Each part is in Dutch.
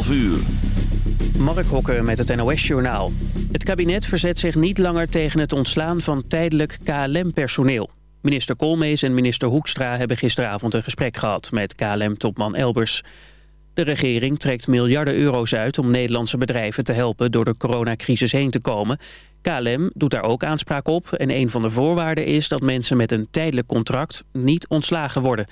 11 uur. Mark Hokker met het NOS-journaal. Het kabinet verzet zich niet langer tegen het ontslaan van tijdelijk KLM-personeel. Minister Koolmees en minister Hoekstra hebben gisteravond een gesprek gehad met KLM-topman Elbers. De regering trekt miljarden euro's uit om Nederlandse bedrijven te helpen door de coronacrisis heen te komen. KLM doet daar ook aanspraak op en een van de voorwaarden is dat mensen met een tijdelijk contract niet ontslagen worden.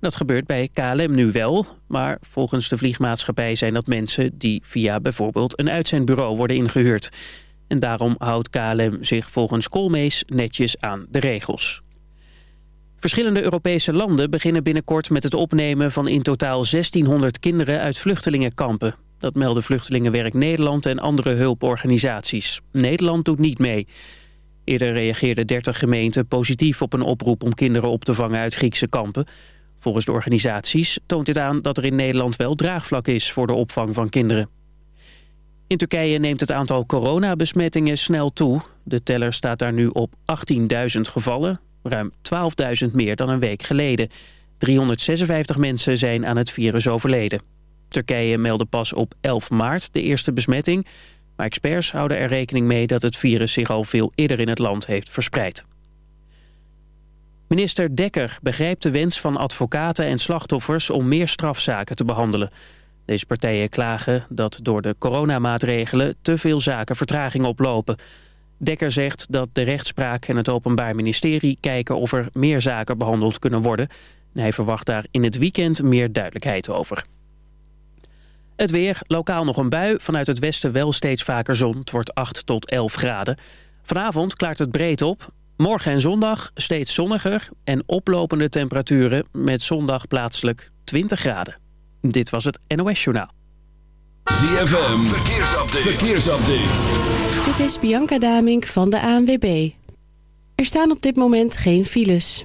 Dat gebeurt bij KLM nu wel, maar volgens de vliegmaatschappij zijn dat mensen die via bijvoorbeeld een uitzendbureau worden ingehuurd. En daarom houdt KLM zich volgens Koolmees netjes aan de regels. Verschillende Europese landen beginnen binnenkort met het opnemen van in totaal 1600 kinderen uit vluchtelingenkampen. Dat melden Vluchtelingenwerk Nederland en andere hulporganisaties. Nederland doet niet mee. Eerder reageerden 30 gemeenten positief op een oproep om kinderen op te vangen uit Griekse kampen. Volgens de organisaties toont dit aan dat er in Nederland wel draagvlak is voor de opvang van kinderen. In Turkije neemt het aantal coronabesmettingen snel toe. De teller staat daar nu op 18.000 gevallen, ruim 12.000 meer dan een week geleden. 356 mensen zijn aan het virus overleden. Turkije meldde pas op 11 maart de eerste besmetting... maar experts houden er rekening mee dat het virus zich al veel eerder in het land heeft verspreid. Minister Dekker begrijpt de wens van advocaten en slachtoffers om meer strafzaken te behandelen. Deze partijen klagen dat door de coronamaatregelen te veel zaken vertraging oplopen. Dekker zegt dat de rechtspraak en het Openbaar Ministerie kijken of er meer zaken behandeld kunnen worden. En hij verwacht daar in het weekend meer duidelijkheid over. Het weer, lokaal nog een bui, vanuit het westen wel steeds vaker zon. Het wordt 8 tot 11 graden. Vanavond klaart het breed op. Morgen en zondag steeds zonniger en oplopende temperaturen met zondag plaatselijk 20 graden. Dit was het NOS Journaal. ZFM, verkeersupdate. verkeersupdate. Dit is Bianca Damink van de ANWB. Er staan op dit moment geen files.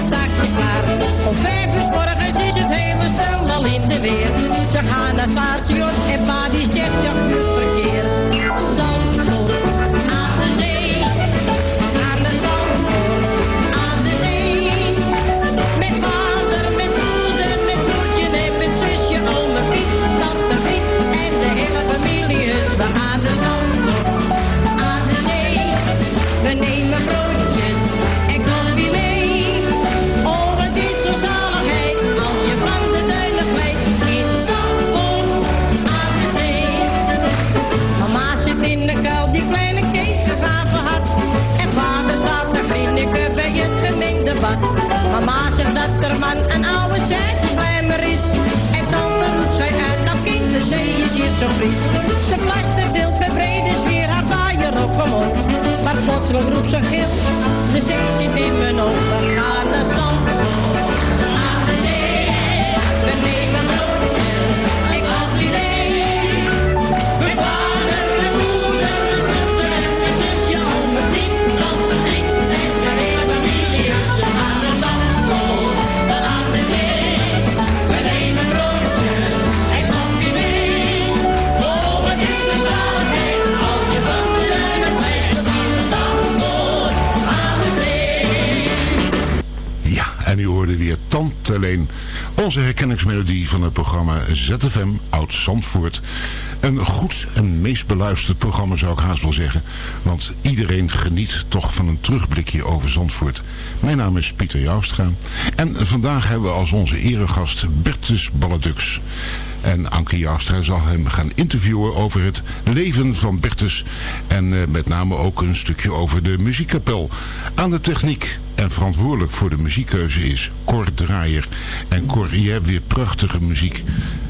Het klaar. Om vijf uur morgens is het hele stel al in de weer. Ze gaan naar het paardje en pa die zegt ja, goed verkeer. Zandvoort, aan de zee. Aan de Zandvoort, aan de zee. Met vader, met moeder, met broertje en met zusje, ome Piet, tante Griet en de hele familie is we aan de Zandvoort, van een oude zijzeslijmer is. En dan roept zij uit, dat kind, de zee is hier zo fris. Ze deelt met brede sfeer haar vaaier op, kom. Maar plotseling roept ze gil, de zee zit in mijn ogen. We gaan zand, aan de zee, we nemen rood. Herkenningsmelodie van het programma ZFM Oud Zandvoort. Een goed en meest beluisterd programma zou ik haast wel zeggen. Want iedereen geniet toch van een terugblikje over Zandvoort. Mijn naam is Pieter Joustra. En vandaag hebben we als onze eregast Bertus Balladux. En Anke Joustra zal hem gaan interviewen over het leven van Bertus. En eh, met name ook een stukje over de muziekkapel. Aan de techniek en verantwoordelijk voor de muziekkeuze is Cor Draaier. En Cor, je hebt weer prachtige muziek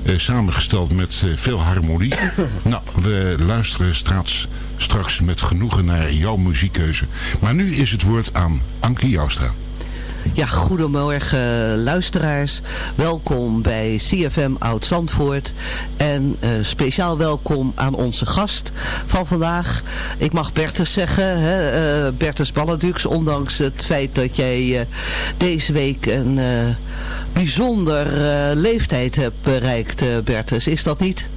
eh, samengesteld met eh, veel harmonie. nou, we luisteren straks, straks met genoegen naar jouw muziekkeuze. Maar nu is het woord aan Anke Joustra. Ja, goedemorgen luisteraars. Welkom bij CFM Oud-Zandvoort. En eh, speciaal welkom aan onze gast van vandaag. Ik mag Bertus zeggen, hè, eh, Bertus Balladux. Ondanks het feit dat jij eh, deze week een eh, bijzonder eh, leeftijd hebt bereikt, eh, Bertus. Is dat niet?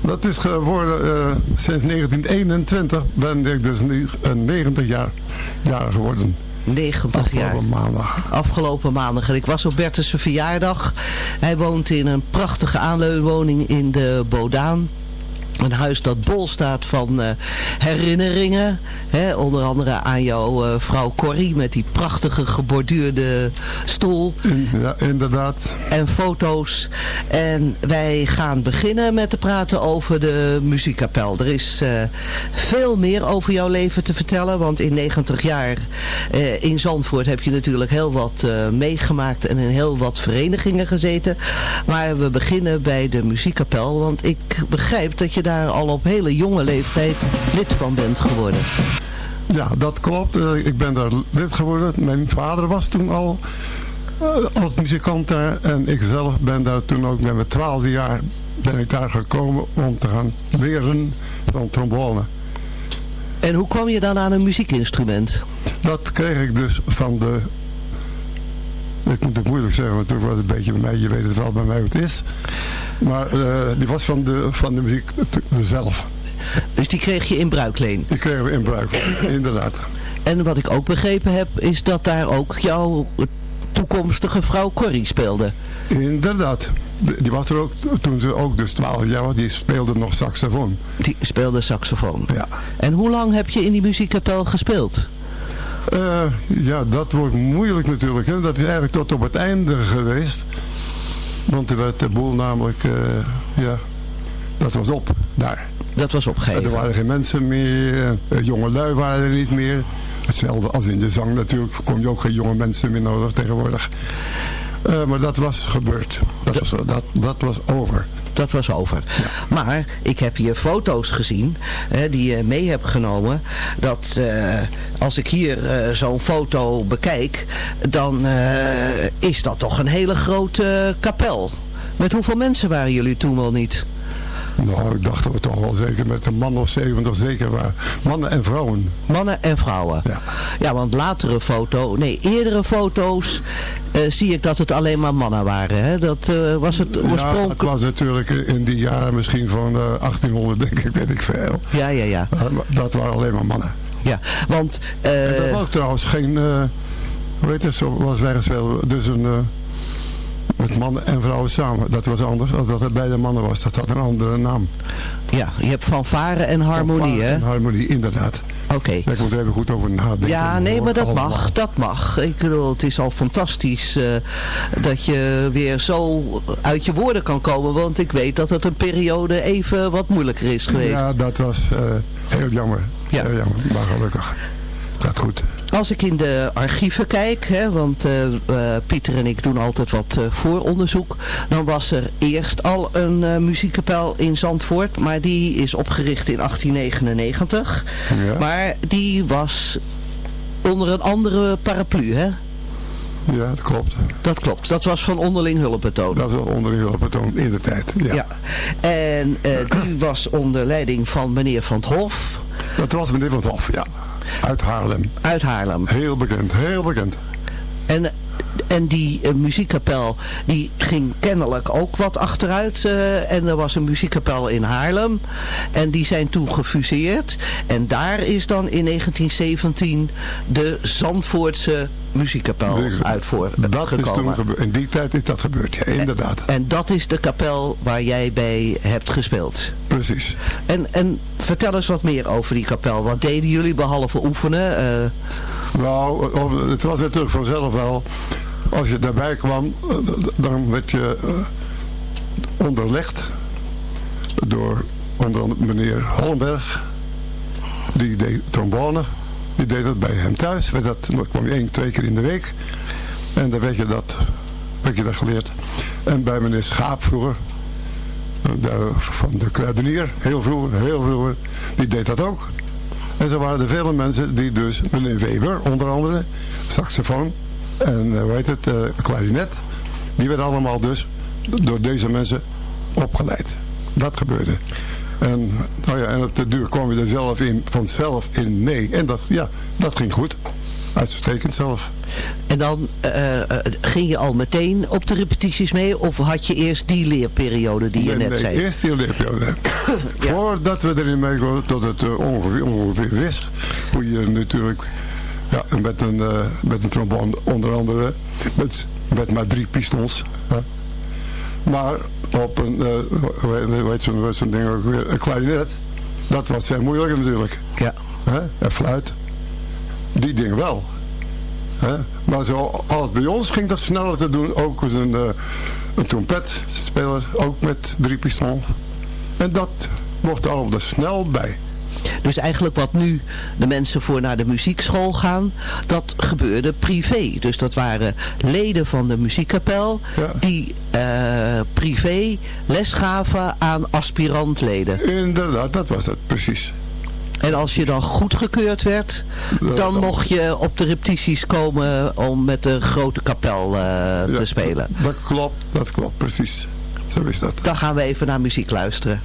Dat is geworden eh, sinds 1921 ben ik dus nu eh, 90 jaar, jaar geworden. 90 jaar. Afgelopen maandag. Afgelopen maandag. En ik was op Bertus' verjaardag. Hij woont in een prachtige aanleunwoning in de Bodaan. Een huis dat bol staat van eh, herinneringen. Hè, onder andere aan jouw eh, vrouw Corrie met die prachtige geborduurde stoel. Ja, inderdaad. En foto's. En wij gaan beginnen met te praten over de muziekkapel. Er is eh, veel meer over jouw leven te vertellen. Want in 90 jaar in Zandvoort heb je natuurlijk heel wat meegemaakt. En in heel wat verenigingen gezeten. Maar we beginnen bij de muziekkapel. Want ik begrijp dat je daar al op hele jonge leeftijd lid van bent geworden. Ja, dat klopt. Eh, Ik ben daar lid geworden. Mijn vader was toen al eh, als muzikant daar. En ik zelf ben daar toen ook met mijn twaalfde jaar ben ik daar gekomen om te gaan leren van trombone. En hoe kwam je dan aan een muziekinstrument? Dat kreeg ik dus van de... Ik moet het moeilijk zeggen, want toen was het een beetje bij mij, je weet het wel bij mij hoe het is. Maar eh, die was van de, van de muziek t- zelf. Dus die kreeg je in bruikleen? Die kregen we in bruik, inderdaad. En wat ik ook begrepen heb, is dat daar ook jouw toekomstige vrouw Corrie speelde. Inderdaad. Die die was er ook toen ze ook dus 12 jaar was. Die speelde nog saxofoon. Die speelde saxofoon. Ja. En hoe lang heb je in die muziekkapel gespeeld? Eh, ja, dat wordt moeilijk natuurlijk. Hè. Dat is eigenlijk tot op het einde geweest. Want er werd de boel namelijk, eh, ja, dat was op daar. Dat was opgegeven. Er waren geen mensen meer, uh, jonge lui waren er niet meer. Hetzelfde als in de zang natuurlijk, kom je ook geen jonge mensen meer nodig tegenwoordig. Eh, maar dat was gebeurd. Dat, was, dat, dat was over. Dat was over. Maar ik heb hier foto's gezien hè, die je mee hebt genomen. Dat eh, als ik hier eh, zo'n foto bekijk, dan eh, is dat toch een hele grote kapel. Met hoeveel mensen waren jullie toen wel niet? Nou, ik dacht dat we toch wel zeker met een man of 70 zeker waren. Mannen en vrouwen. Mannen en vrouwen. Ja. Ja, want latere foto, nee, eerdere foto's eh, zie ik dat het alleen maar mannen waren. Hè? Dat eh, was het Ja, het oorspronkelijk. was natuurlijk in die jaren misschien van eh, 1800 denk ik, weet ik veel. Ja, ja, ja. Dat waren alleen maar mannen. ja. Want eh, dat was trouwens geen, hoe heet het, zoals wij gespeeld dus een, met mannen en vrouwen samen. Dat was anders, als dat het bij de mannen was. Dat had een andere naam. ja, je hebt fanfare en harmonie, Fanfare hè? En harmonie, inderdaad. Oké. Daar moet er even goed over nadenken. Ja, nee, maar dat mag, dat mag. Ik bedoel, het is al fantastisch eh, dat je weer zo uit je woorden kan komen. Want ik weet dat het een periode even wat moeilijker is geweest. Ja, dat was uh, heel jammer. Ja. Heel jammer, maar gelukkig. Gaat goed. Als ik in de archieven kijk, hè, want eh, eh, Pieter en ik doen altijd wat eh, vooronderzoek, dan was er eerst al een eh, muziekkapel in Zandvoort, maar die is opgericht in 1899. Ja. Maar die was onder een andere paraplu, hè? Ja, dat klopt. Dat klopt. Dat was van onderling hulpbetoon. Dat was onderling hulpbetoon in de tijd. Ja. Ja. En die was onder leiding van meneer Van 't Hof Dat was meneer Van 't Hof, ja. Uit Haarlem. uit Haarlem. Heel bekend, heel bekend. En, en die eh, muziekkapel die ging kennelijk ook wat achteruit. eh, en er was een muziekkapel in Haarlem. En die zijn toen gefuseerd. En daar is dan in 1917 de Zandvoortse muziekkapel uit Dat is toen voortgekomen. gebeurd. In die tijd is dat gebeurd, ja, inderdaad. En dat is de kapel waar jij bij hebt gespeeld. Precies. En, en vertel eens wat meer over die kapel. Wat deden jullie behalve oefenen? Eh, Nou, het was natuurlijk vanzelf wel. Als je daarbij kwam, dan werd je eh, onderlegd door onder andere meneer Hollenberg. Die deed trombone. Die deed dat bij hem thuis. Dat kwam je één, twee keer in de week. En dan werd je dat, werd je dat geleerd. En bij meneer Schaap vroeger. eh, van de kruidenier, heel vroeger, heel vroeger. Die deed dat ook. En zo waren er vele mensen die dus, meneer Weber onder andere, saxofoon en eh, hoe heet het, eh, klarinet. Die werden allemaal dus door deze mensen opgeleid. Dat gebeurde. En, nou ja, en op de duur kwam je er zelf in, vanzelf in mee. En dat, ja, dat ging goed. Uitstekend zelf. en dan eh, ging je al meteen op de repetities mee? Of had je eerst die leerperiode die je Nee, net nee, zei? eerst die leerperiode. Voordat we erin meekomen, tot het ongeveer, ongeveer wist. Hoe je natuurlijk, ja, met een, eh, met een trombone onder andere, met, met maar drie pistons. hè. Maar op een, eh, hoe heet- zo'n zo'n ding ook weer, een klarinet. Dat was veel moeilijker natuurlijk. Ja. Hè? En fluit. Die dingen wel. Hè? Maar zo, als bij ons ging dat sneller te doen. Ook als een, eh, een trompetspeler, ook met drie pistons. En dat mocht er allemaal er snel bij. Dus eigenlijk wat nu de mensen voor naar de muziekschool gaan, dat gebeurde privé. Dus dat waren leden van de muziekkapel die eh, privé les gaven aan aspirantleden. Inderdaad, dat was het, precies. En als je dan goedgekeurd werd, dan mocht je op de repetities komen om met de grote kapel eh, te spelen. Dat klopt, dat klopt, precies. Zo is dat. Dan gaan we even naar muziek luisteren.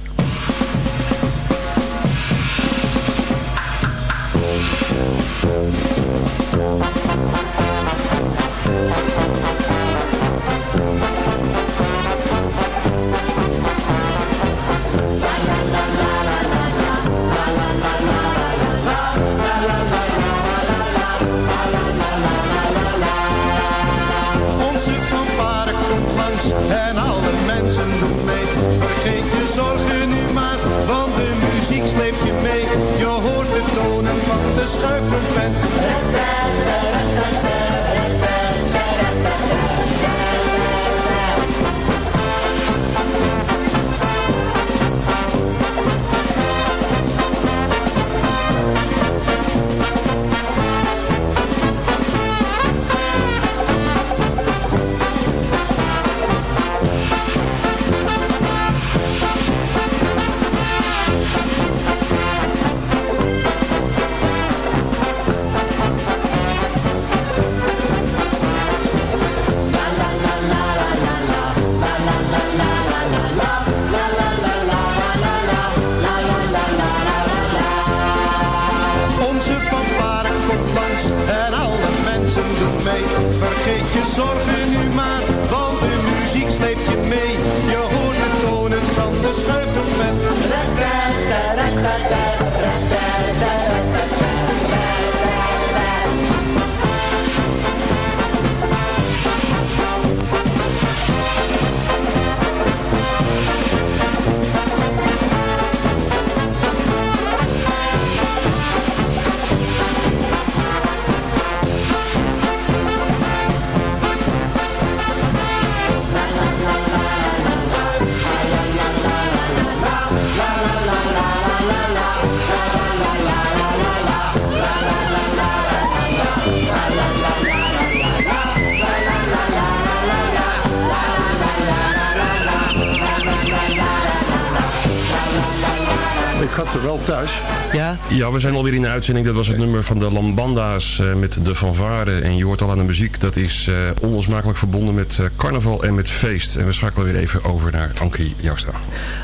Wel thuis. Ja? Ja, we zijn alweer in de uitzending. Dat was het nummer van de Lambanda's eh, met de fanfare. En je hoort al aan de muziek. Dat is eh, onlosmakelijk verbonden met eh, carnaval en met feest. En we schakelen weer even over naar Ankie Joustra.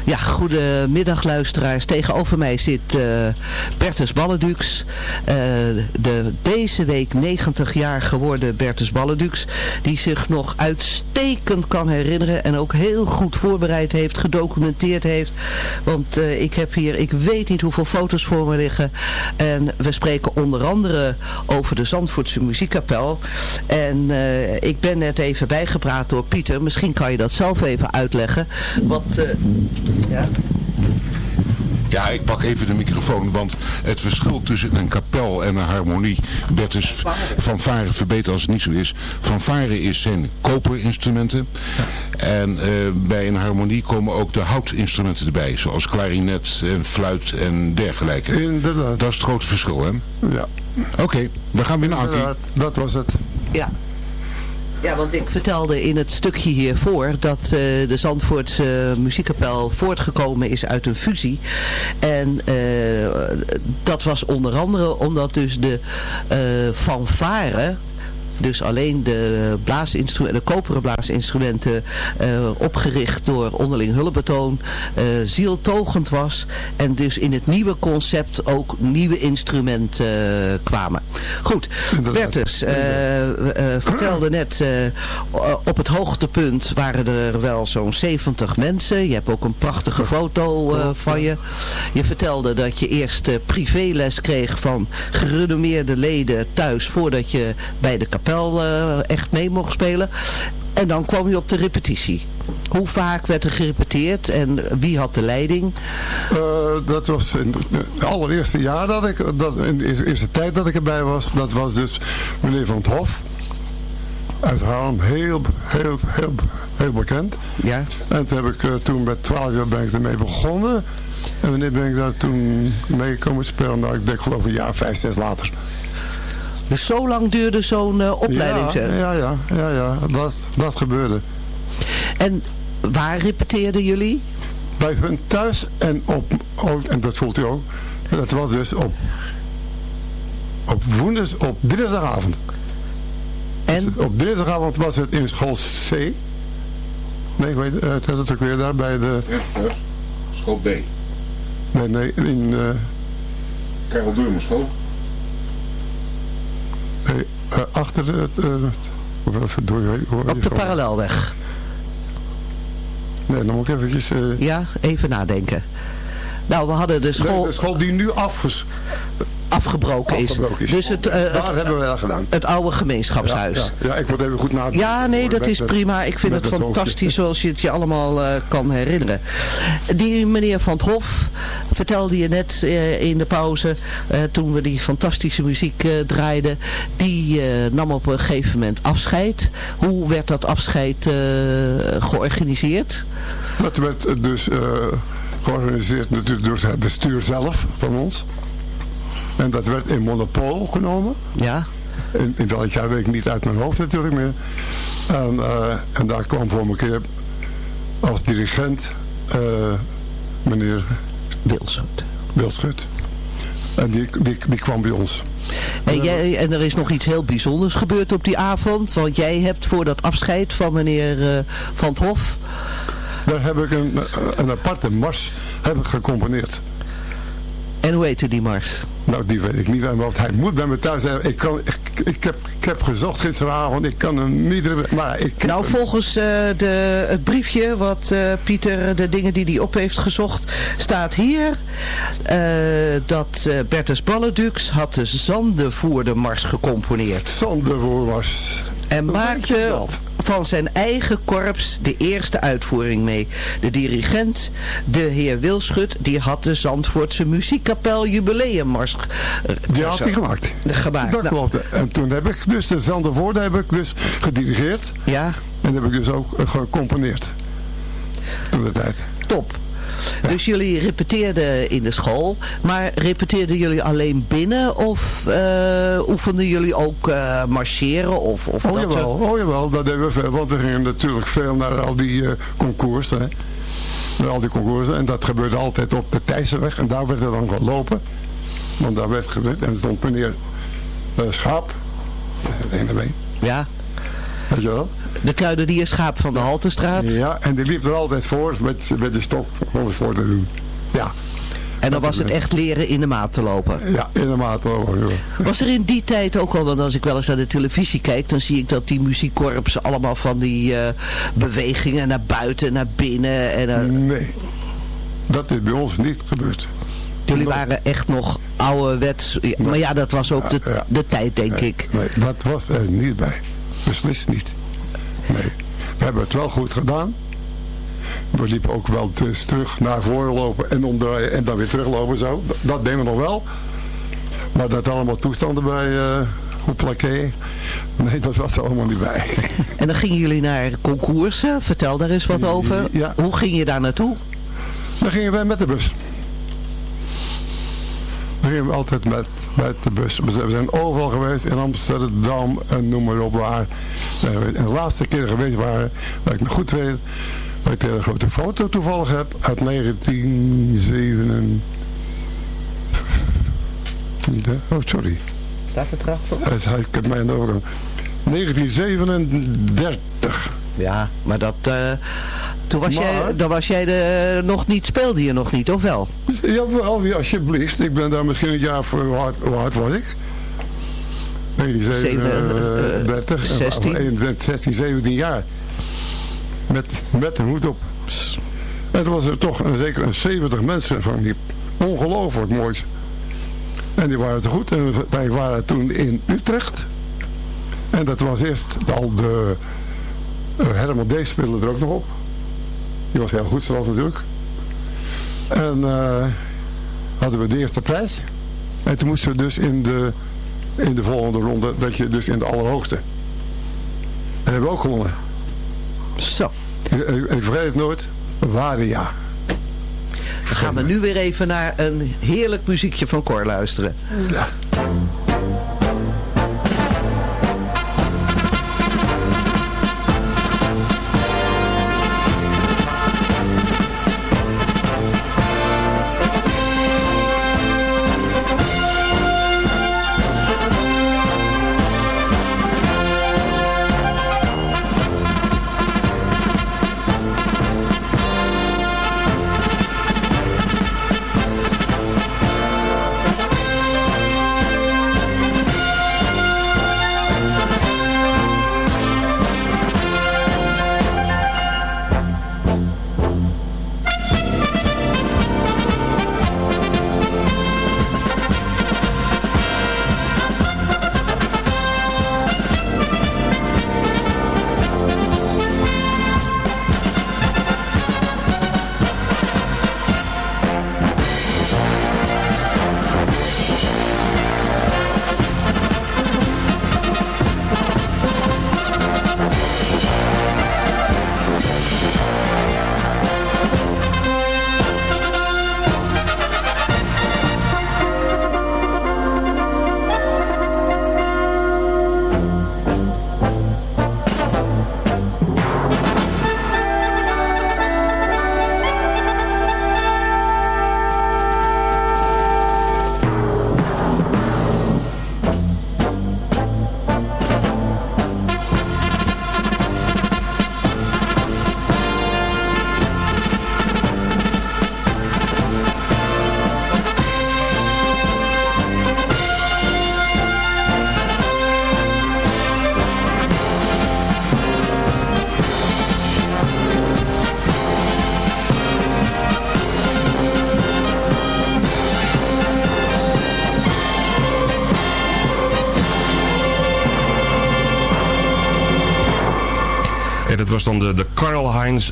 Ja, goedemiddag luisteraars. Tegenover mij zit Bertus Balledux. De deze week 90 jaar geworden Bertus Balledux. Die zich nog uitstekend kan herinneren. En ook heel goed voorbereid heeft, gedocumenteerd heeft. Want ik heb hier, ik weet niet hoeveel foto's voor me liggen. En we spreken onder andere over de Zandvoortse muziekkapel. En eh, ik ben net even bijgepraat door Pieter. Misschien kan je dat zelf even uitleggen. Wat, eh, ja? Ja, ik pak even de microfoon, want het verschil tussen een kapel en een harmonie, Bertus van Varen verbeter als het niet zo is. Van Varen is zijn koperinstrumenten en eh, bij een harmonie komen ook de houtinstrumenten erbij, zoals klarinet en fluit en dergelijke. Inderdaad. Dat is het grote verschil, hè? Ja. Oké, we gaan weer naar Ankie. Dat was het. Ja. Ja, want ik vertelde in het stukje hiervoor dat eh, de Zandvoortse muziekkapel voortgekomen is uit een fusie. En eh, dat was onder andere omdat dus de eh fanfare, dus alleen de, blaasinstrumenten, de koperen blaasinstrumenten eh, opgericht door onderling hulpbetoon, eh zieltogend was. En dus in het nieuwe concept ook nieuwe instrumenten eh, kwamen. Goed, Bertus eh, vertelde net, eh, op het hoogtepunt waren er wel zo'n 70 mensen. Je hebt ook een prachtige foto van je. Je vertelde dat je eerst privéles kreeg van gerenommeerde leden thuis voordat je bij de kapel echt mee mocht spelen. En dan kwam je op de repetitie. Hoe vaak werd er gerepeteerd en wie had de leiding? Eh, dat was in het allereerste jaar dat ik, dat, in de eerste tijd dat ik erbij was, dat was dus meneer Van het Hof. Uit Haarlem, heel, heel, heel, heel bekend. Ja. En toen heb ik eh, toen met 12 jaar ben ik ermee begonnen. En wanneer ben ik daar toen mee komen spelen? Nou, ik denk geloof een jaar, vijf, zes later. Dus zo lang duurde zo'n eh, opleiding? Ja, ja, ja, ja, ja dat, dat gebeurde. En waar repeteerden jullie? Bij hun thuis en op, oh, en dat voelt u ook, dat was dus op, op woensdag, op dinsdagavond. En? Op dinsdagavond was het in school C. Nee, ik weet eh, het, het ook weer daar bij de... School B. Nee, nee, in... eh Karel Deurman school. nee, eh, achter het... eh, het- hoe- Op de parallelweg? Nee, dan moet ik eventjes... eh, Ja, even nadenken. Nou, we hadden de school... De, de school die nu afges, afgebroken, afgebroken is. Dus het, eh, het, Daar hebben we dat gedaan. het oude gemeenschapshuis. Ja, ja, ja, ik moet even goed nadenken. Ja, nee, dat Met is prima. Ik vind het het fantastisch zoals je het je allemaal eh, kan herinneren. Die meneer Van het Hof vertelde je net eh, in de pauze, toen we die fantastische muziek draaiden, die nam op een gegeven moment afscheid. Hoe werd dat afscheid georganiseerd? Dat werd dus georganiseerd natuurlijk door het bestuur zelf van ons. En dat werd in Monopol genomen. Ja. In, in welk jaar weet ik niet uit mijn hoofd natuurlijk meer. En, eh, en daar kwam voor een keer als dirigent eh, meneer Wilschut. Wilschut. En die, die, die kwam bij ons. En, jij, en er is nog iets heel bijzonders gebeurd op die avond. Want jij hebt voor dat afscheid van meneer eh, Van het Hof... Daar heb ik een, een aparte mars heb ik gecomponeerd. En hoe heette die mars? Nou, die weet ik niet hoofd. Hij moet bij me thuis zijn. Ik, kan, ik, ik, heb, ik heb gezocht gisteravond. Ik kan hem niet... Maar ik, Nou, volgens eh, de, het briefje wat eh, Pieter, de dingen die hij op heeft gezocht, staat hier eh, dat eh, Bertus Balledux had de Zandenvoerdermars gecomponeerd. Zandenvoermars. En maakte van zijn eigen korps de eerste uitvoering mee. De dirigent, de heer Wilschut, die had de Zandvoortse muziekkapel jubileummars eh, Die had hij gemaakt. gemaakt. Dat Nou, klopt. En toen heb ik dus de Zandervoorde heb ik dus gedirigeerd. Ja. En heb ik dus ook eh, gecomponeerd. Toen de tijd. Top. Dus jullie repeteerden in de school, maar repeteerden jullie alleen binnen of eh, oefenden jullie ook eh, marcheren of, of Oh dat jawel, oh jawel, dat deden we veel. Want we gingen natuurlijk veel naar al die concours. Hè. Met al die concoursen. En dat gebeurde altijd op de Thijssenweg. En daar werd het dan gelopen. Want daar werd gebeurd. En er stond meneer Schaap. Het ene been. Ja. Wel? De kruideniersschaap van de Haltestraat. Ja, en die liep er altijd voor met, met de stok om het voor te doen. Ja. En dan was het echt leren in de maat te lopen. Ja, in de maat lopen. ja. Was er in die tijd ook al, want als ik wel eens naar de televisie kijk, dan zie ik dat die muziekkorps allemaal van die eh, bewegingen naar buiten, naar binnen. En, eh, Nee, dat is bij ons niet gebeurd. Jullie waren echt nog ouderwets. Maar ja, dat was ook de, de tijd, denk ik. Nee, dat was er niet bij. Beslist niet. Nee. We hebben het wel goed gedaan. We liepen ook wel dus terug naar voren lopen en omdraaien en dan weer teruglopen zo. Dat, dat deden we nog wel. Maar dat allemaal toestanden bij uh, Hoeplaké. Nee, dat was er allemaal niet bij. En dan gingen jullie naar concoursen. Vertel daar eens wat over. Ja. Hoe ging je daar naartoe? Dan gingen wij met de bus. Dan gingen we altijd met, met de bus. We zijn- overal geweest, in Amsterdam en noem maar op waar. En de laatste keer geweest waren, waar ik me goed weet, waar ik een grote foto toevallig heb, uit 1907. Oh, sorry. Staat het erachter? Ik heb mij aan de overkant. 1937. Ja, maar dat... eh, toen was Maar- jij, dan was jij de, nog niet, speelde je nog niet, of wel? Jawel, ja, alsjeblieft. Ik ben daar misschien een jaar voor, hoe oud was ik? 1937. 16. 16, 17 jaar. Met, met een hoed op. En toen was er toch een, zeker een 70 mensen van die ongelooflijk mooi. En die waren te goed. En wij waren toen in Utrecht. En dat was eerst al de... eh, Herman D. speelde er ook nog op. Die was heel goed zoals natuurlijk. En eh, hadden we de eerste prijs. En toen moesten we dus in de, in de volgende ronde, dat je dus in de allerhoogste. En hebben we ook gewonnen. Zo. Ik, ik, ik vergeet het nooit. Waria. Dan gaan we nu weer even naar een heerlijk muziekje van Cor luisteren. Ja.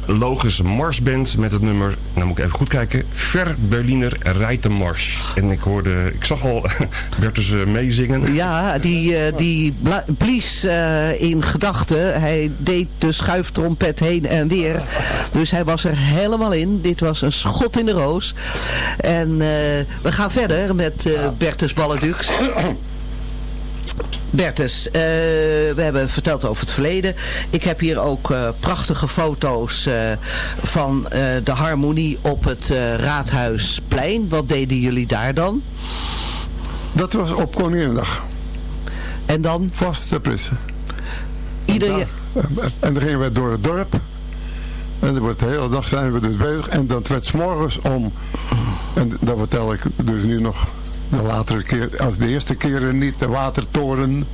Logus Marsband met het nummer, nou moet ik even goed kijken, Ver Berliner Reitenmars. En ik hoorde, ik zag al Bertus eh, meezingen. Ja, die, eh, die blies eh, in gedachten. Hij deed de schuiftrompet heen en weer. Dus hij was er helemaal in. Dit was een schot in de roos. En we gaan verder met Bertus Balledux. Bertus, eh, we hebben verteld over het verleden. Ik heb hier ook eh, prachtige foto's eh, van de harmonie op het Raadhuisplein. Wat deden jullie daar dan? Dat was op Koninginnedag. En dan? Vast de prissen. Ieder En, dan gingen we door het dorp. En dan wordt de hele dag zijn we dus bezig. En dat werd 's morgens om... En dat vertel ik dus nu nog de latere keer. Als de eerste keren niet de watertoren...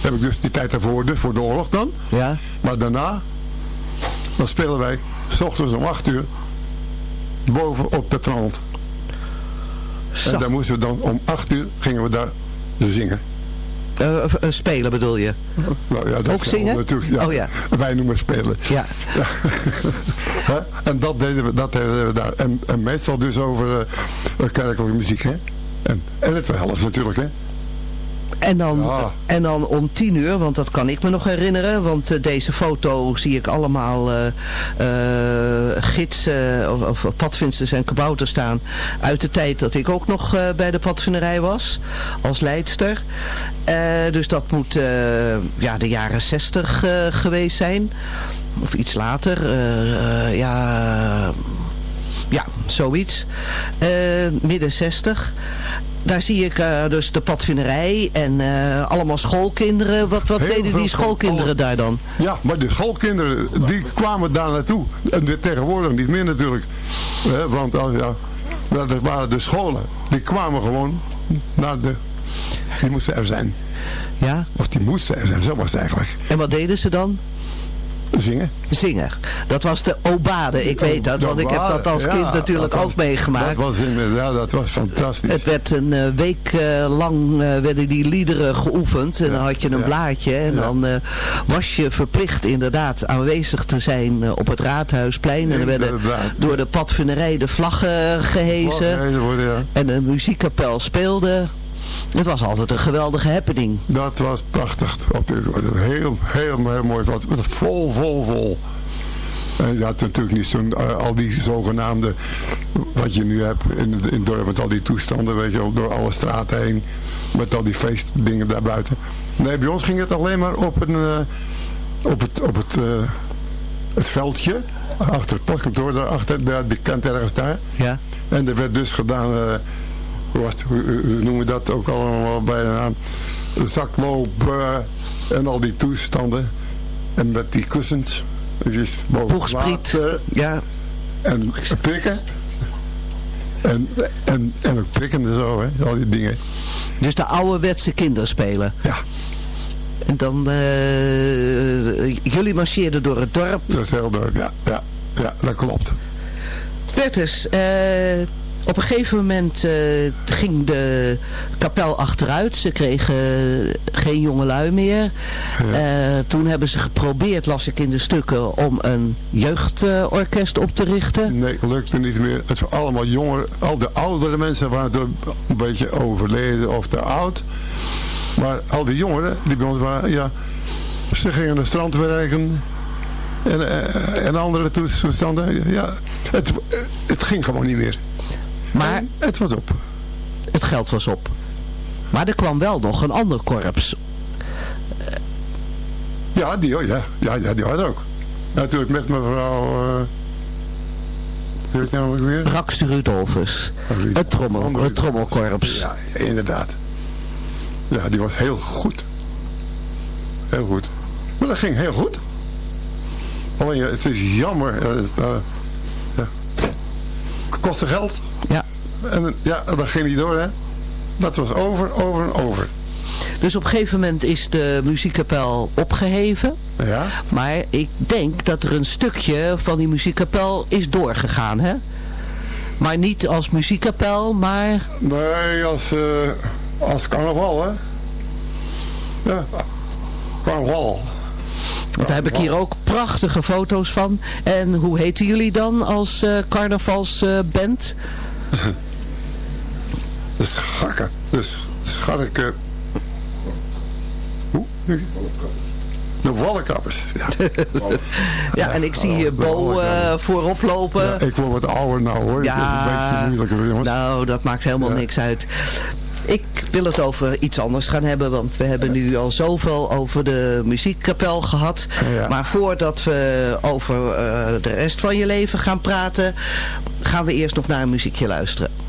Heb ik dus die tijd daarvoor, dus voor de oorlog dan. Ja. Maar daarna... Dan spelen wij... S ochtends om 8 uur... Boven op de trant. En dan moesten we dan om 8 uur... Gingen we daar zingen. Eh, eh, spelen bedoel je? Nou ja, dat Ook zingen? Natuurlijk, ja. Oh ja. Wij noemen spelen. Ja. En dat deden we, dat deden we daar. En, en meestal dus over eh, kerkelijke muziek. Hè? En, en het helft natuurlijk. Hè? En dan, Ja. en dan om tien uur, want dat kan ik me nog herinneren. Want eh, deze foto zie ik allemaal eh, gidsen of, of padvinders en kabouters staan. Uit de tijd dat ik ook nog bij de padvinderij was. Als leidster. Dus dat moet ja, de jaren zestig geweest zijn. Of iets later. ja, zoiets. Eh, midden 60. Daar zie ik eh, dus de padvinderij en eh, allemaal schoolkinderen. Wat, wat Heel deden die schoolkinderen school- daar dan? Ja, maar de schoolkinderen, die kwamen daar naartoe. En tegenwoordig niet meer natuurlijk. Want als, ja, dat waren de scholen. Die kwamen gewoon naar de... Die moesten er zijn. Ja? Of die moesten er zijn, zo was het eigenlijk. En wat deden ze dan? Zingen. Zingen. Dat was de obade. Ik weet dat, want ik heb dat als Ja, kind natuurlijk was- ook meegemaakt. Dat was, inderdaad, dat was fantastisch. Het werd een eh, week eh, lang eh, werden die liederen geoefend. En dan had je een blaadje. En dan was je verplicht inderdaad aanwezig te zijn op het Raadhuisplein. En er werden door de padvinderij de vlaggen gehezen. En een muziekkapel speelde. Het was altijd een geweldige happening. Dat was prachtig. Op dit, heel, heel, heel mooi. Het was vol, vol, vol. En je had natuurlijk niet zo'n, eh, al die zogenaamde, wat je nu hebt in, in het dorp met al die toestanden, weet je wel, door alle straten heen. Met al die feestdingen daarbuiten. Nee, bij ons ging het alleen maar op, een, eh, op, het, op het, eh, het veldje. Achter het postkantoor, daarachter, daar, die kant ergens daar. Ja. En er werd dus gedaan, eh, was hoe noemen we dat ook allemaal bij de naam? Zakloop eh, en al die toestanden. En met die kussens. Boegspriet. water. Ja. En prikken. En, en, en ook prikken en zo, hè, al die dingen. Dus de ouderwetse kinderspelen. Ja. En dan, eh, jullie marcheerden door het dorp. Dat is heel dorp, ja, ja, ja, dat klopt. Bertus, eh, op een gegeven moment eh, ging de kapel achteruit. Ze kregen geen jongelui meer. Eh, toen hebben ze geprobeerd, las ik in de stukken, om een jeugdorkest op te richten. Nee, lukte niet meer. Het waren allemaal jongeren. Al de oudere mensen waren er een beetje overleden of te oud. Maar al die jongeren die bij ons waren, ja, ze gingen naar het strand werken. En, eh, en andere toestanden. Ja, het, het ging gewoon niet meer. Maar het was op. het geld was op. Maar er kwam wel nog een ander korps. Ja, die, ja, ja, ja, die had er ook. Natuurlijk met mevrouw... eh hoe heet het nou weer? Rax Rudolfus. Het, trommel, het trommelkorps. Ja, inderdaad. Ja, die was heel goed. Heel goed. Maar dat ging heel goed. Alleen, het is jammer. eh, het, eh, ja. Het kostte geld. Ja. En ja, dat ging niet door, hè. Dat was over, over en over. Dus op een gegeven moment is de muziekkapel opgeheven. Ja. Maar ik denk dat er een stukje van die muziekkapel is doorgegaan, hè? Maar niet als muziekkapel, maar... Nee, als, eh, als carnaval, hè. Ja, carnaval. Want daar heb ik hier ook prachtige foto's van. En hoe heten jullie dan als eh carnavalsband? De schakken. Dus scharken. Hoe? De wallenkappers. Ja. ja, en ik zie hier Bo eh, voorop lopen. Ja, ik word wat ouder nou hoor. Ja, is een beetje moeilijker jongens. Nou, dat maakt helemaal Ja. niks uit. Ik wil het over iets anders gaan hebben, want we hebben nu al zoveel over de muziekkapel gehad. Maar voordat we over eh, de rest van je leven gaan praten, gaan we eerst nog naar een muziekje luisteren.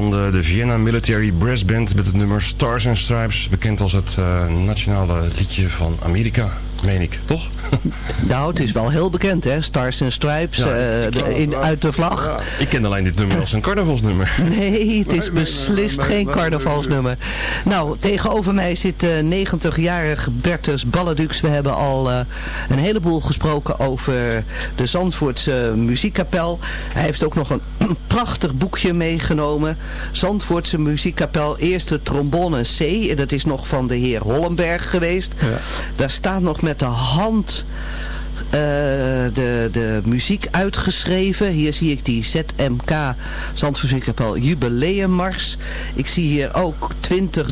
Dan de, de Vienna Military Brass Band met het nummer Stars and Stripes. Bekend als het eh, nationale liedje van Amerika, meen ik, toch? Nou, het is wel heel bekend, hè? Stars and Stripes, Ja, eh, ik- de- in, uit de vlag. Ik ken alleen dit nummer als een carnavalsnummer. Nee, het is beslist geen carnavalsnummer. Nou, tegenover mij zit eh 90-jarige Bertus Balladux. We hebben al eh, een heleboel gesproken over de Zandvoortse muziekkapel. Hij heeft ook nog een prachtig boekje meegenomen. Zandvoortse muziekkapel, eerste trombone C. En dat is nog van de heer Hollenberg geweest. Daar staat nog met de hand eh, de, de muziek uitgeschreven. Hier zie ik die ZMK Zandvoortskapel Jubileummars. Ik zie hier ook 23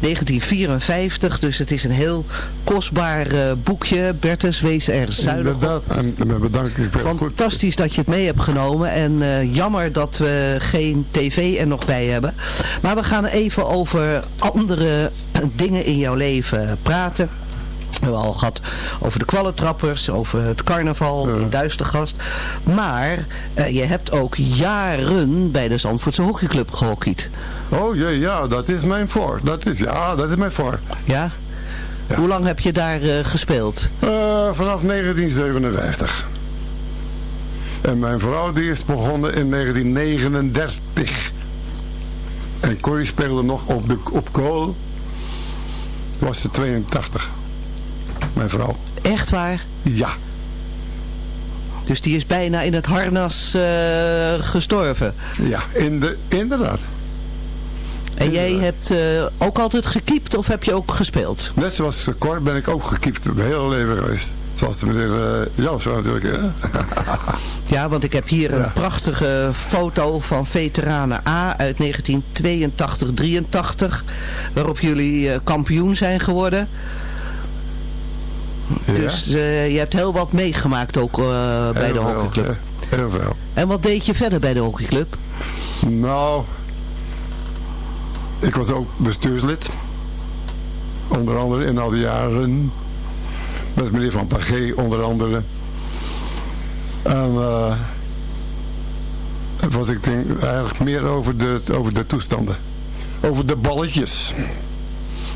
1954, dus het is een heel kostbaar eh, boekje. Bertus, wees er zuinig. Inderdaad, en en bedankt. Ik ben goed. Fantastisch dat je het mee hebt genomen. En eh, jammer dat we geen tv er nog bij hebben. Maar we gaan even over andere dingen in jouw leven praten. We hebben al gehad over de kwallentrappers, over het carnaval in Duistergast. Maar eh, je hebt ook jaren bij de Zandvoortse hockeyclub gehockeyd. Oh jee, ja, dat is mijn voor. Dat is, ja, dat is mijn voor. Ja? Hoe lang heb je daar eh, gespeeld? Eh, vanaf 1957. En mijn vrouw die is begonnen in 1939. En Corrie speelde nog op, de, op kool. Was ze 82. Mijn vrouw. Echt waar? Ja. Dus die is bijna in het harnas eh, gestorven. Ja, in de, inderdaad. En jij hebt eh, ook altijd gekiept of heb je ook gespeeld? Net zoals Cor ben ik ook gekiept mijn hele leven geweest. Zoals de meneer uh, Joost natuurlijk. Hè? Ja, want ik heb hier een prachtige foto van veteranen A uit 1982-83. Waarop jullie eh, kampioen zijn geworden. Dus eh, je hebt heel wat meegemaakt ook eh, bij Heel de hockeyclub. Heel veel. En wat deed je verder bij de hockeyclub? Nou, ik was ook bestuurslid. Onder andere in al die jaren. Met meneer Van Pagé onder andere. En eh was ik denk eigenlijk meer over de, over de toestanden. Over de balletjes.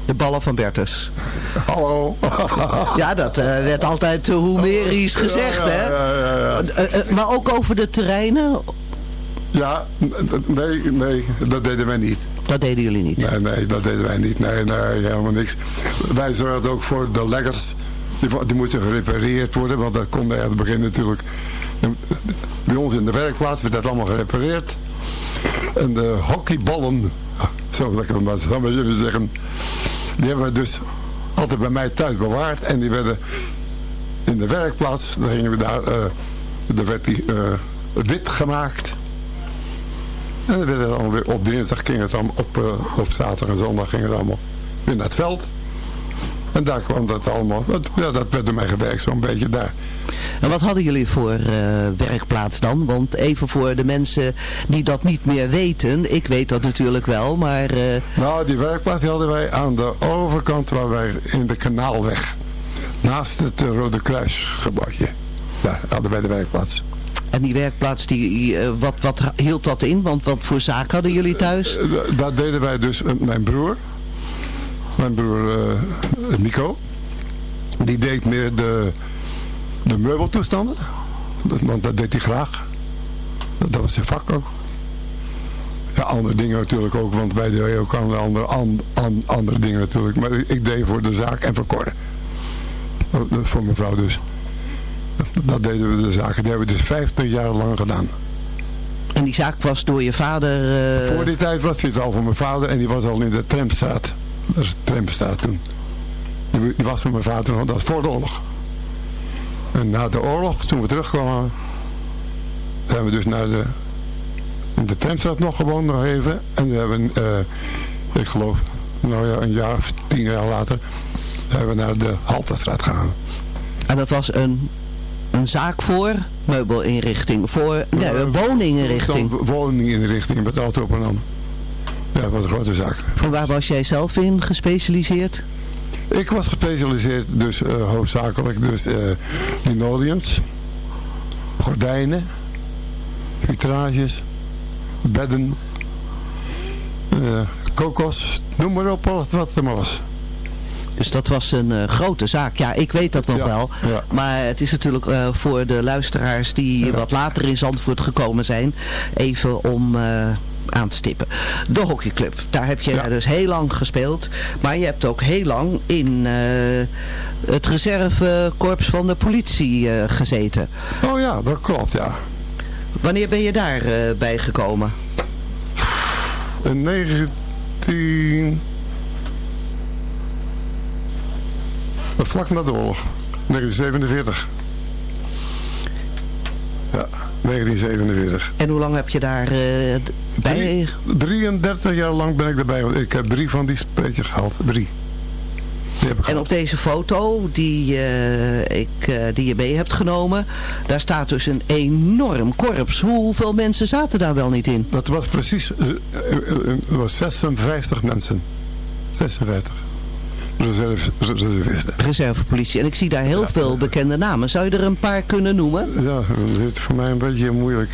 De ballen van Bertus. Hallo. Ja, dat eh, werd altijd uh, Homerisch gezegd, hè? Ja, ja, ja. Eh, eh, maar ook over de terreinen? Ja, nee, nee, dat deden wij niet. Dat deden jullie niet? Nee, nee, dat deden wij niet. Nee, nee, helemaal niks. Wij zorgden ook voor de leggers. Die, die moesten gerepareerd worden, want dat kon bij het begin natuurlijk. Bij ons in de werkplaats werd dat allemaal gerepareerd. En de hockeyballen, zo dat ik het maar zo met jullie zeggen, die hebben we dus altijd bij mij thuis bewaard. En die werden in de werkplaats, dan gingen we daar, eh daar werd die eh, wit gemaakt. En dan werd het allemaal weer op dinsdag ging het allemaal op, eh, op zaterdag en zondag ging het allemaal weer naar het veld. En daar kwam dat allemaal, dat, ja, dat werd door mij gewerkt zo'n beetje daar. En wat hadden jullie voor eh, werkplaats dan? Want even voor de mensen die dat niet meer weten. Ik weet dat natuurlijk wel, maar... eh, Nou, die werkplaats die hadden wij aan de overkant waar wij in de kanaalweg. Naast het Rode Kruis gebouwtje. Daar hadden wij de werkplaats. En die werkplaats, die, eh, wat, wat hield dat in? Want wat voor zaak hadden jullie thuis? Eh, da- Daar deden wij dus, eh, mijn broer, mijn broer eh, Nico, die deed meer de, de meubeltoestanden. Dat- Want dat deed hij graag. Dat, dat was zijn vak ook. Ja, andere dingen natuurlijk ook, want wij deden ook andere, an- an- andere dingen natuurlijk. Maar ik, deed voor de zaak en voor Cor. Oh, dat Voor mijn vrouw dus. Dat deden we de zaken. Die hebben we dus 50 jaar lang gedaan. En die zaak was door je vader... eh, Voor die tijd was dit al van mijn vader en die was al in de Tramstraat. Dat is de Tramstraat toen. Die, was van mijn vader nog, dat was voor de oorlog. En na de oorlog, toen we terugkwamen, zijn we dus naar de, in de Tramstraat nog gewoond nog even. En we hebben, eh, ik geloof, nou ja, een jaar of tien jaar later, zijn we naar de Halterstraat gegaan. En dat was een, een zaak voor meubelinrichting, voor nee, een woninginrichting. Dan Woninginrichting met auto op en aan. Ja, dat was een grote zaak. En waar was jij zelf in gespecialiseerd? Ik was gespecialiseerd dus eh, hoofdzakelijk dus linoleums, gordijnen, vitrages, bedden, eh, kokos, noem maar op wat, wat er maar was. Dus dat was een eh, grote zaak. Ja, ik weet dat nog wel. Maar het is natuurlijk eh, voor de luisteraars die wat later in Zandvoort gekomen zijn, even om eh, aan te stippen. De hockeyclub, daar heb je dus heel lang gespeeld. Maar je hebt ook heel lang in het reservekorps van de politie gezeten. Oh ja, dat klopt, ja. Wanneer ben je daar eh, bij gekomen? In 19... Vlak na de oorlog. 1947. Ja, 1947. En hoe lang heb je daar eh, bij? 33 jaar lang ben ik erbij. Ik heb drie van die sprekers gehaald. Drie. En op deze foto die, eh, ik, eh, die je mee hebt genomen, daar staat dus een enorm korps. Hoeveel mensen zaten daar wel niet in? Dat was precies, het was 56 mensen. 56. Reserve, reservisten. Reservepolitie. En ik zie daar heel veel bekende namen. Zou je er een paar kunnen noemen? Ja, dat is voor mij een beetje moeilijk.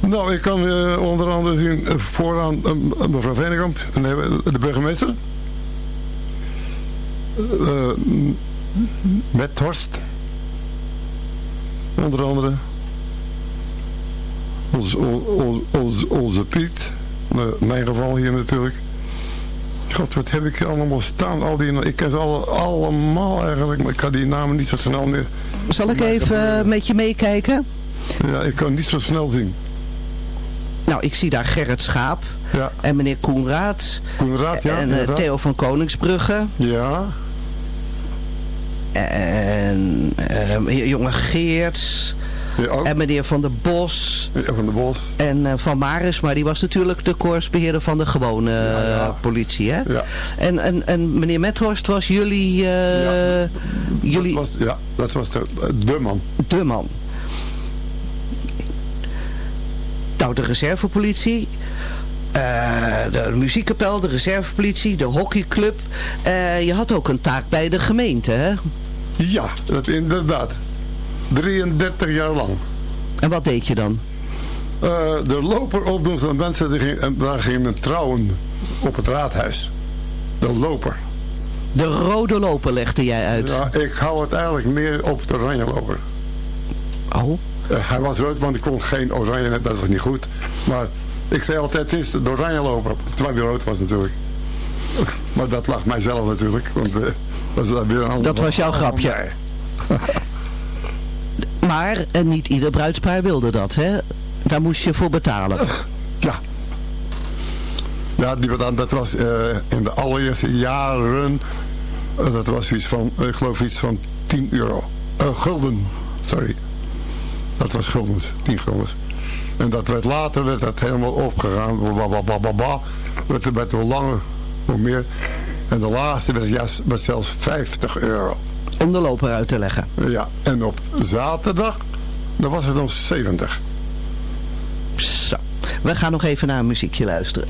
Nou, ik kan eh, onder andere zien eh, vooraan eh, mevrouw Venekamp, nee, de burgemeester. Met Horst. Onder andere. Onze, Piet. In mijn geval hier natuurlijk. God, wat heb ik hier allemaal staan? Al die, ik ken ze alle, allemaal eigenlijk, maar ik kan die namen niet zo snel meer. Zal ik even met je meekijken? Ja, ik kan niet zo snel zien. Nou, ik zie daar Gerrit Schaap. Ja. En meneer Koenraad. Koenraad, ja. En eh, inderdaad. Theo van Koningsbrugge. Ja. En eh, jonge Geerts. En meneer Van der Bos. van der Bos. En eh, Van Maris, maar die was natuurlijk de koersbeheerder van de gewone eh, politie, hè? Ja. En, en, en meneer Methorst was jullie... eh, jullie... Dat was, ja, dat was de, de man. De man. Nou, de reservepolitie. de muziekkapel, de reservepolitie, de hockeyclub. Je had ook een taak bij de gemeente, hè? Ja, dat inderdaad. 33 jaar lang. En wat deed je dan? Eh, de loper opdoen van mensen, die ging, en daar gingen trouwen op het raadhuis. De loper. De rode loper legde jij uit. Ja, ik hou het eigenlijk meer op de oranje loper. Oh? hij was rood, want ik kon geen oranje, dat was niet goed. Maar ik zei altijd, het is de oranje loper, terwijl die rood was natuurlijk. Maar dat lag mijzelf natuurlijk, want eh, dat weer een ander Dat was jouw grapje. Maar eh, niet ieder bruidspaar wilde dat, hè? Daar moest je voor betalen. Ja. Ja, die, dat, was eh, in de allereerste jaren, eh, dat was iets van, ik geloof iets van 10 euro. Eh, gulden, sorry. Dat was guldens, 10 guldens. En dat werd later, werd dat helemaal opgegaan, bababababa. werd werd hoe langer, hoe meer. En de laatste ja, werd zelfs 50 euro. Om de loper uit te leggen. Ja, en op zaterdag, dan was het dan 70. Zo. We gaan nog even naar een muziekje luisteren.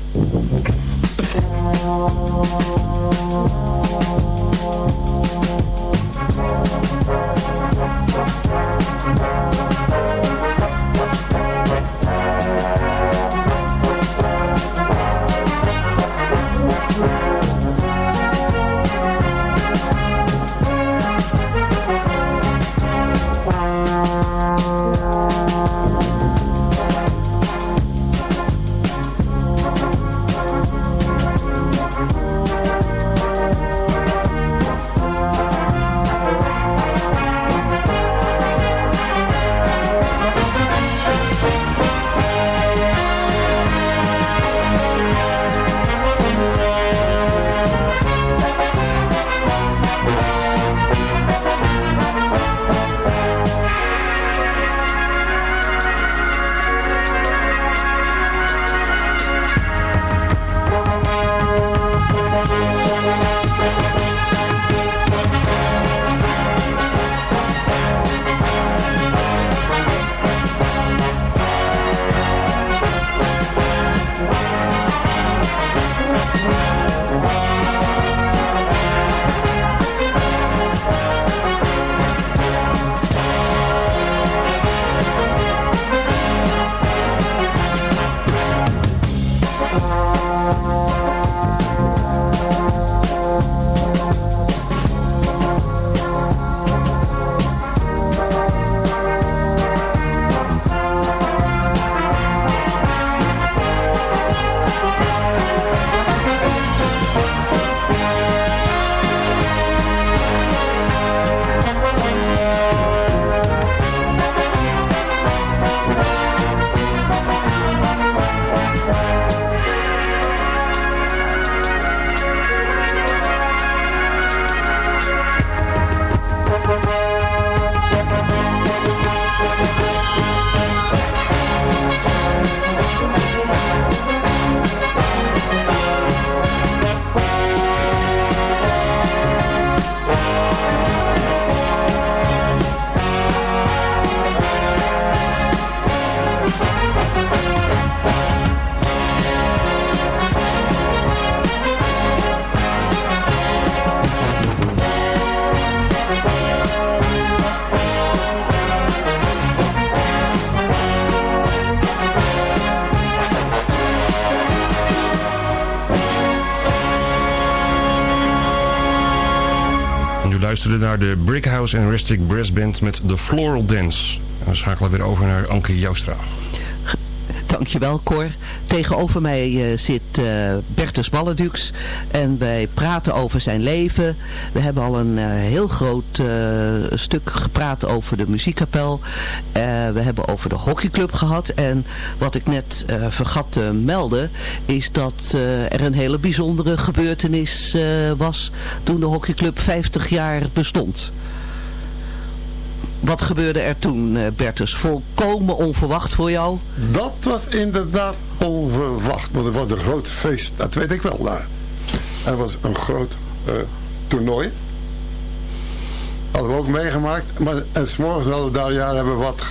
Naar de Brickhouse and Rustic Brass Band met The Floral Dance. En we schakelen weer over naar Anke Joustra. Dankjewel Cor. Tegenover mij eh, zit eh, Bertus Balledux en wij praten over zijn leven. We hebben al een eh, heel groot stuk gepraat over de muziekkapel. We hebben over de hockeyclub gehad. En wat ik net vergat te melden is dat er een hele bijzondere gebeurtenis was toen de hockeyclub 50 jaar bestond. Wat gebeurde er toen, eh, Bertus? Volkomen onverwacht voor jou? Dat was inderdaad onverwacht. Want het was een groot feest. Dat weet ik wel daar. Het was een groot eh, toernooi. Hadden we ook meegemaakt. Maar, en s'morgens hadden we daar, ja, hebben wat...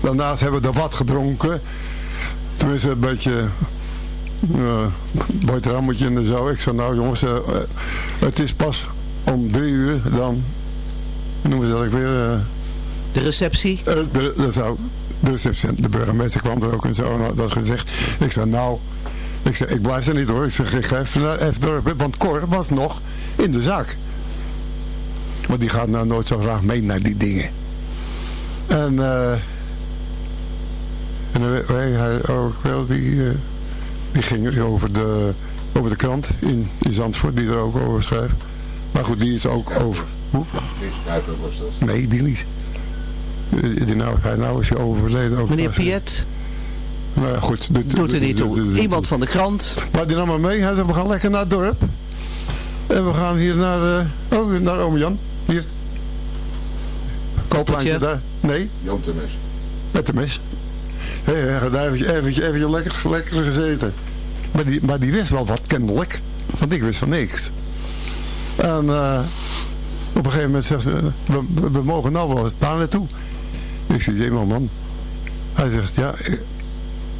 Daarnaast hebben we er wat gedronken. Tenminste, een beetje... Uh, boterhammetje en zo. Ik zei, nou jongens, eh, eh, het is pas om drie uur dan... noemen ze dat ook weer... De receptie? eh, de, de, zou, de receptie, de burgemeester kwam er ook en zo. En had dat gezegd. Ik zei, nou, ik, zei, ik blijf er niet hoor. Ik zeg, ik ga even naar F dorp. Want Cor was nog in de zaak. Want die gaat nou nooit zo graag mee naar die dingen. En, eh en hij, hij ook wel, die, eh, die ging over de, over de krant in, in Zandvoort, die er ook over schrijft. Maar goed, die is ook over. Hoe? Nee, die niet. Die, nou, hij nou is hij overleden. Ook Meneer. Piet? Nou ja, goed. Doet, Doet er niet toe. Iemand van de krant? Maar die nam me mee. Hij zei, we gaan lekker naar het dorp. En we gaan hier naar, eh oh, naar oom Jan. Hier. Kooplandje daar. Nee. Jan de Mes. Met de mes. Hé, hey, daar eventjes, eventjes, eventjes lekker, lekker gezeten. Maar die, maar die wist wel wat kennelijk. Want ik wist van niks. En eh, op een gegeven moment zegt ze, we, we- we mogen nou wel eens daar naartoe. Ik zeg, jee man. Hij zegt, ja, ik,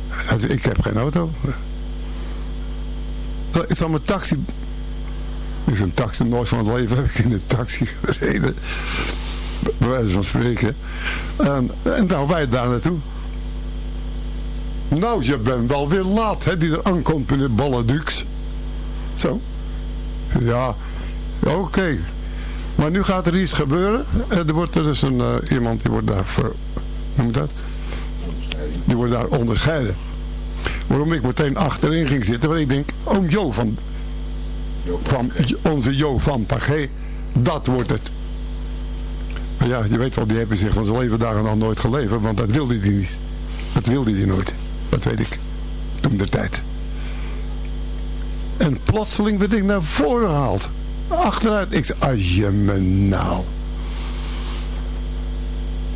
hij zegt, ik heb geen auto. Ik zal mijn taxi... Ik een taxi, nooit van het leven heb ik in een taxi gereden. Bij wijze van spreken. En, en nou, wij daar naartoe. Nou, je bent wel weer laat, hè, die er aankomt in de Balladux. Zo. Ja, oké. Maar nu gaat er iets gebeuren. En er wordt er dus een, eh, iemand die wordt daar voor, noem dat? Die wordt daar onderscheiden. Waarom ik meteen achterin ging zitten, want ik denk, oom Jo van, van onze Jo van Pagé, dat wordt het. Maar ja, je weet wel, die hebben zich van zijn leven dagen nog nooit geleverd, want dat wilde hij niet. Dat wilde hij nooit. Dat weet ik. Toen de tijd. En plotseling werd ik naar voren gehaald. Achteruit. Ik zei, je me nou.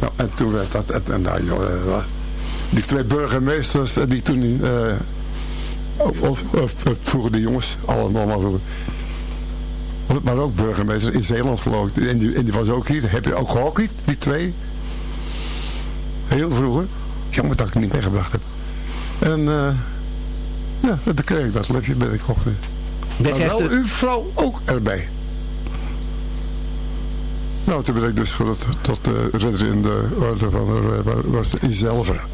Nou, en toen werd dat, en, en nou, joh, eh, die twee burgemeesters eh, die toen, eh of, of, of, of vroeger de jongens, allemaal maar vroeger. Maar ook burgemeester in Zeeland geloof ik. En die, en die was ook hier. Heb je ook gehockeyd, die twee? Heel vroeger. Jammer dat ik het niet meegebracht heb. En eh ja, toen kreeg ik dat lefje ben ik opgericht. Jij Maar wel de- uw vrouw ook erbij. Nou, toen ben ik dus gerold tot de ridder in de orde van de, was het in zilver.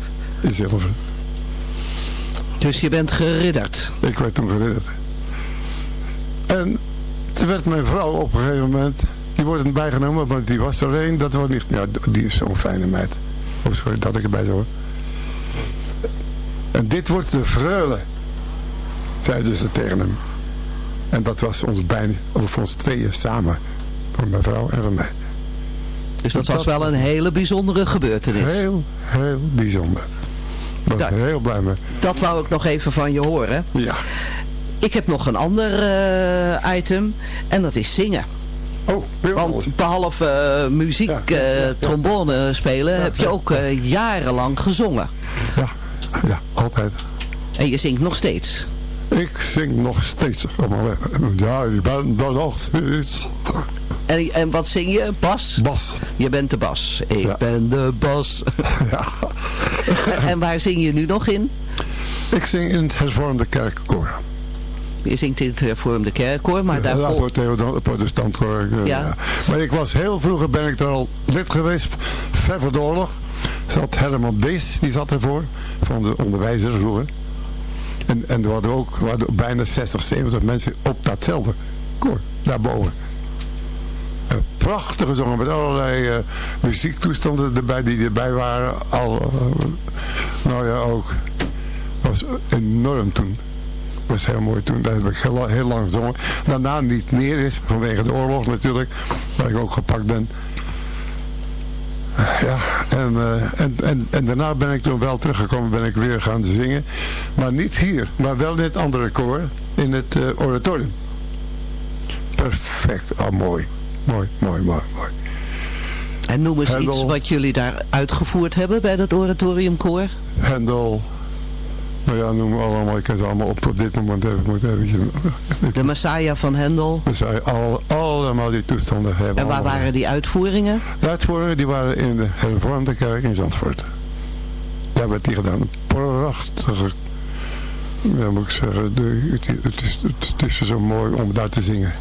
Dus je bent geridderd. Ik werd toen geridderd. En toen werd mijn vrouw op een gegeven moment, die wordt bijgenomen, want die was er een, dat was niet, ja, die is zo'n fijne meid. Oh, sorry dat ik erbij hoor. En dit wordt de freule, zeiden ze tegen hem. En dat was ons bijna, of ons tweeën samen. Voor mijn vrouw en voor mij. Dus dat was wel een hele bijzondere gebeurtenis. Heel, heel bijzonder. Daar was ik heel blij mee. Dat wou ik nog even van je horen. Ja. Ik heb nog een ander eh, item. En dat is zingen. Oh, Want behalve eh, muziek, eh, trombone spelen, heb je ook jarenlang gezongen. Ja, ja, altijd. En je zingt nog steeds. Ik zing nog steeds. Ja, ik ben er nog steeds. En, en wat zing je? Bas? Bas. Je bent de bas. Ik ben de bas. en, en waar zing je nu nog in? Ik zing in het hervormde kerkkoor. Je zingt in het hervormde kerkkoor, maar Ja, daarvoor... voor het protestantkoor. eh, Ja. ja. Maar ik was heel vroeger ben ik er al lid geweest. Ver voor de oorlog. Zat Herman Bees, die zat ervoor. Van de onderwijzer vroeger. En, en er hadden ook we hadden bijna 60, 70 mensen op datzelfde koor. Daarboven. Prachtig gezongen met allerlei eh, muziektoestanden erbij die erbij waren. Al, eh, nou ja, ook. was enorm toen. was heel mooi toen. Daar heb ik heel, lang gezongen. Daarna niet meer is, vanwege de oorlog natuurlijk. Waar ik ook gepakt ben. Ja, en, eh, en, en, en daarna ben ik toen wel teruggekomen, ben ik weer gaan zingen. Maar niet hier, maar wel in het andere koor, in het oratorium. Perfect, oh mooi, mooi, mooi, mooi, mooi. En noem eens iets wat jullie daar uitgevoerd hebben bij dat oratoriumkoor. Hendel, nou ja, noem allemaal, ik kan ze allemaal op op dit moment even, moet even De Messiah van Hendel. Al, allemaal die toestanden hebben. En waar allemaal. waren die uitvoeringen? De uitvoeringen die waren in de hervormde kerk in Zandvoort. Daar werd die gedaan. Prachtige, ja moet ik zeggen, de, het, is, het, het is zo mooi om daar te zingen.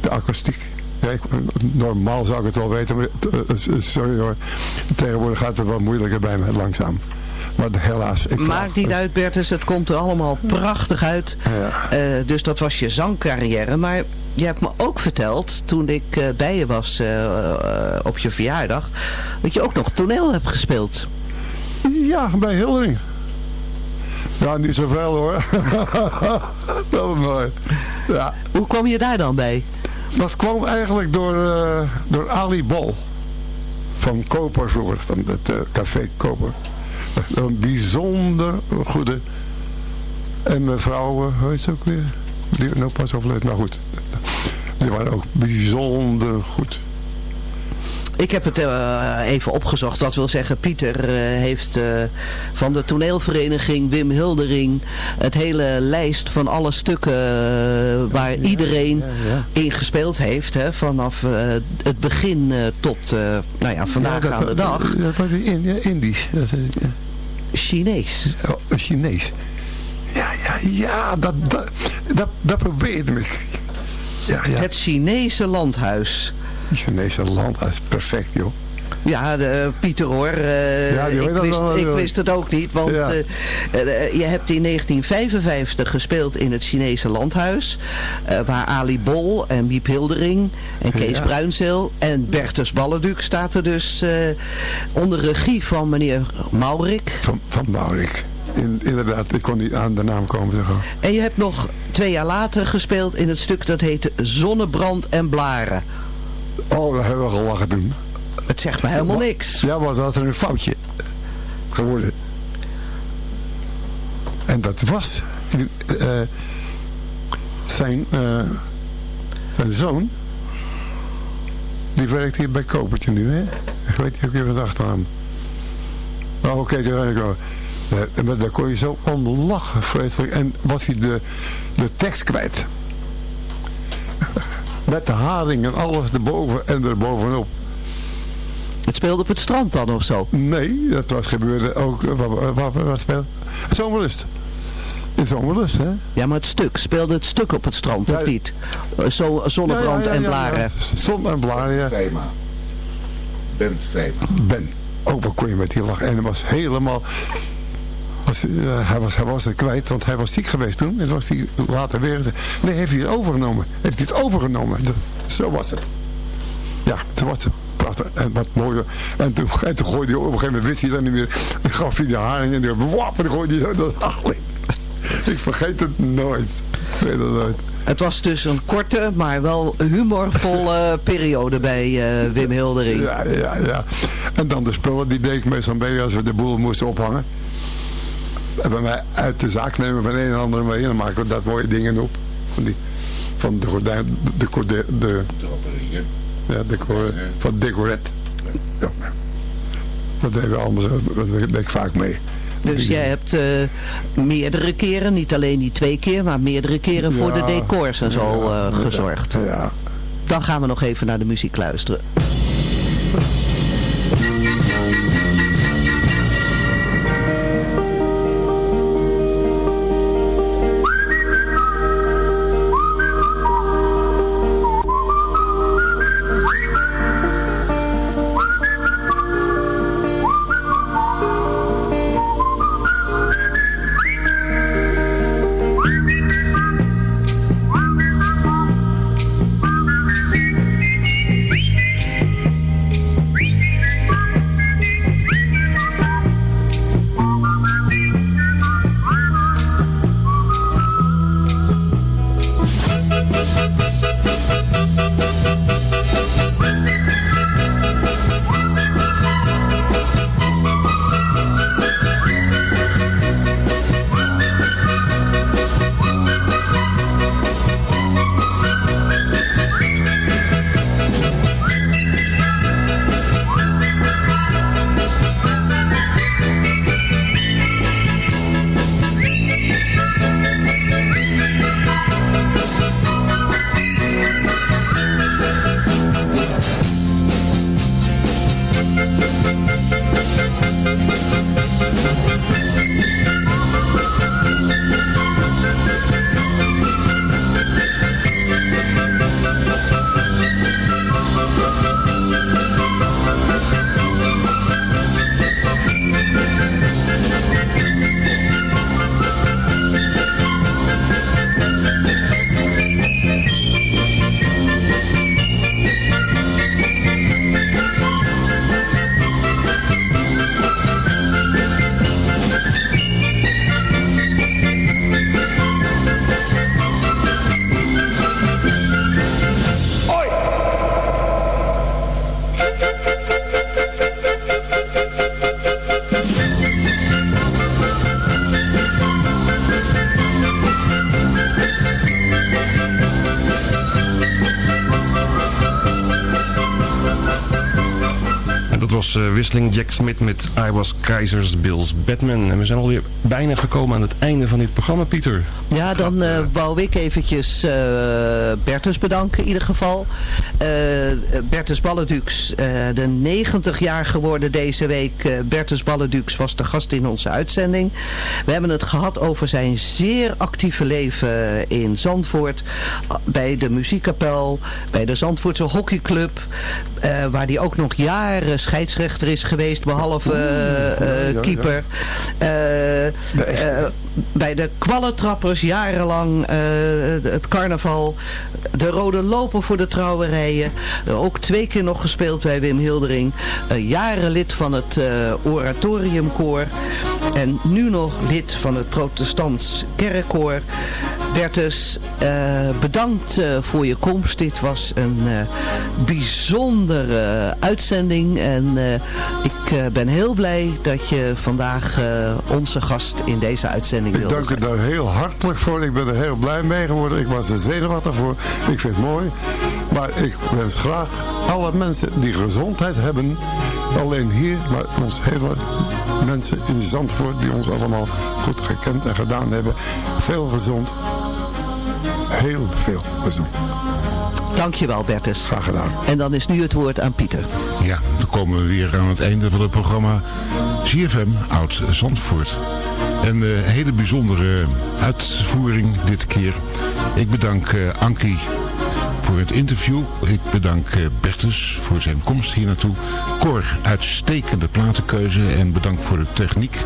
De akoestiek. Ja, ik, normaal zou ik het wel weten, maar eh, eh, sorry hoor. Tegenwoordig gaat het wat moeilijker bij me, langzaam. Maar helaas. Ik Maakt niet uit Bertus, het komt er allemaal prachtig uit. Ja. Eh, dus dat was je zangcarrière. Maar je hebt me ook verteld, toen ik eh, bij je was eh, eh, op je verjaardag, dat je ook nog toneel hebt gespeeld. Ja, bij Hildering. Ja, niet zoveel hoor. dat was mooi. Ja. Hoe kwam je daar dan bij? Dat kwam eigenlijk door, eh, door Ali Bol. Van Koper van het eh, café Koper. Een bijzonder goede. En mevrouw, uh, hoe heet ze ook weer? Die nou pas overleden, maar goed. Die waren ook bijzonder goed. Ik heb het eh, even opgezocht. Dat wil zeggen, Pieter eh, heeft eh, van de toneelvereniging Wim Hildering het hele lijst van alle stukken waar iedereen in gespeeld heeft. Hè, vanaf het begin tot nou ja, vandaag dat- aan de dag. Dat was in, ja, Indisch. Chinees. Oh, Chinees. Ja, ja, ja, dat, dat, dat, dat probeerde ik. Ja, ja. Het Chinese landhuis. Chinese land, dat is perfect joh. Ja, de, Pieter hoor. eh, Ja, ik, wist, wel, ik wist het ook niet. Want Ja. eh, eh, je hebt in 1955 gespeeld in het Chinese landhuis. eh, waar Ali Bol en Miep Hildering en Kees Ja. Bruinzeel en Bertus Balleduk staat er dus eh, onder regie van meneer Maurik. Van, van Maurik. In, inderdaad, ik kon niet aan de naam komen. Maar. En je hebt nog twee jaar later gespeeld in het stuk dat heette Zonnebrand en Blaren. Oh, daar hebben we gelachen toen. Het zegt me helemaal niks. Ja, was dat er een foutje geworden. En dat was eh, zijn, eh, zijn zoon. Die werkt hier bij Kopertje nu, hè? Ik weet niet ook even wat achternaam. Oh, oké, daar ben ik wel. Eh, maar daar kon je zo om lachen, vreselijk. En was hij de, de tekst kwijt. Met de haring en alles erboven en erbovenop. Het speelde op het strand dan of zo? Nee, dat was gebeurde ook. eh, Waar, waar, waar, speelde? Zomerlust. In Zomerlust, hè? Ja, maar het stuk, speelde het stuk op het strand, Ja. of niet? Eh, Zo, zonnebrand Ja, ja, ja, en blaren. ja. Zon en blaren, ja. Thema. Ben Thema. Ben. Oh, wat kon je met die lachen. En hij was helemaal... Was, eh, hij, was, hij was het kwijt, want hij was ziek geweest toen. En toen was hij later weer. Nee, heeft hij het overgenomen. Heeft hij het overgenomen. Zo was het. Ja, toen was het prachtig. En wat mooier. En toen, en toen gooide hij op een gegeven moment, wist hij dat niet meer. En gaf hij de haring en die wap, en gooide hij zo dat haring. Ik vergeet het nooit. Ik weet het nooit. Het was dus een korte, maar wel humorvolle periode bij eh, Wim Hildering. Ja, ja, ja. En dan de spullen, die deed ik meestal mee als we de boel moesten ophangen. Bij mij uit de zaak nemen van een en ander mee. En dan maken we daar mooie dingen op. Van, die, van de gordijn, de, de, de, ja, de, van decoret. Ja. Dat deden we allemaal zo. Dat deed ik vaak mee. Dus jij hebt eh, meerdere keren, niet alleen die twee keer, maar meerdere keren voor de decors en zo ja, eh, gezorgd. Ja. Dan gaan we nog even naar de muziek luisteren. Wisseling Jack Smith met I Was Keizers Bills Batman. En we zijn alweer bijna gekomen aan het einde van dit programma, Pieter. Ja, dan eh, wou ik eventjes eh, Bertus bedanken in ieder geval. Eh, Bertus Balledux, eh, de 90 jaar geworden deze week. Eh, Bertus Balledux was de gast in onze uitzending. We hebben het gehad over zijn zeer actieve leven in Zandvoort. Bij de muziekkapel, bij de Zandvoortse hockeyclub. Eh, waar hij ook nog jaren scheidsrechter is geweest, behalve eh, eh, keeper. Bij de kwallentrappers jarenlang het carnaval. De rode loper voor de trouwerijen. Ook twee keer nog gespeeld bij Wim Hildering. Jaren lid van het oratoriumkoor. En nu nog lid van het protestants kerkkoor. Bertus, eh, bedankt eh, voor je komst. Dit was een eh, bijzondere uitzending. En ik ben heel blij dat je vandaag onze gast in deze uitzending Ik wilde dank u zijn. daar heel hartelijk voor. Ik ben er heel blij mee geworden. Ik was er zenuwachtig voor. Ik vind het mooi. Maar ik wens graag alle mensen die gezondheid hebben. Alleen hier, maar ons hele mensen in Zandvoort die ons allemaal goed gekend en gedaan hebben. Veel gezond. Heel veel gezond. Dankjewel Bertus. Graag gedaan. En dan is nu het woord aan Pieter. Ja, dan komen we weer aan het einde van het programma CFM Oud Zandvoort. Een eh, hele bijzondere uitvoering dit keer. Ik bedank eh, Ankie voor het interview. Ik bedank eh, Bertus voor zijn komst hier naartoe. Cor, uitstekende platenkeuze en bedankt voor de techniek.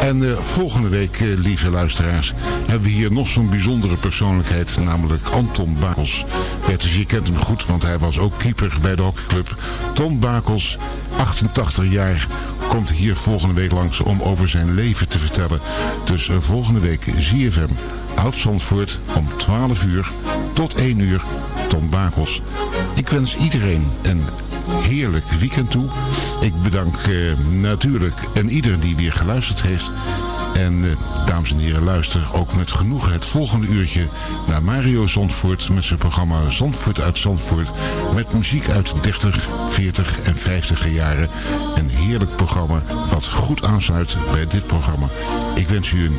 En eh, volgende week, eh, lieve luisteraars, hebben we hier nog zo'n bijzondere persoonlijkheid, namelijk Anton Bakels. Bertus, je kent hem goed, want hij was ook keeper bij de hockeyclub. Tom Bakels, 88 jaar, komt hier volgende week langs om over zijn leven te vertellen. Dus volgende week ZFM Oud-Zandvoort om 12 uur tot 1 uur. Tom Bakels. Ik wens iedereen een heerlijk weekend toe. Ik bedank eh, natuurlijk en ieder die weer geluisterd heeft. En eh, dames en heren, luister ook met genoegen het volgende uurtje naar Mario Zandvoort met zijn programma Zandvoort uit Zandvoort. Met muziek uit 30, 40 en 50 jaren. Een heerlijk programma wat goed aansluit bij dit programma. Ik wens u een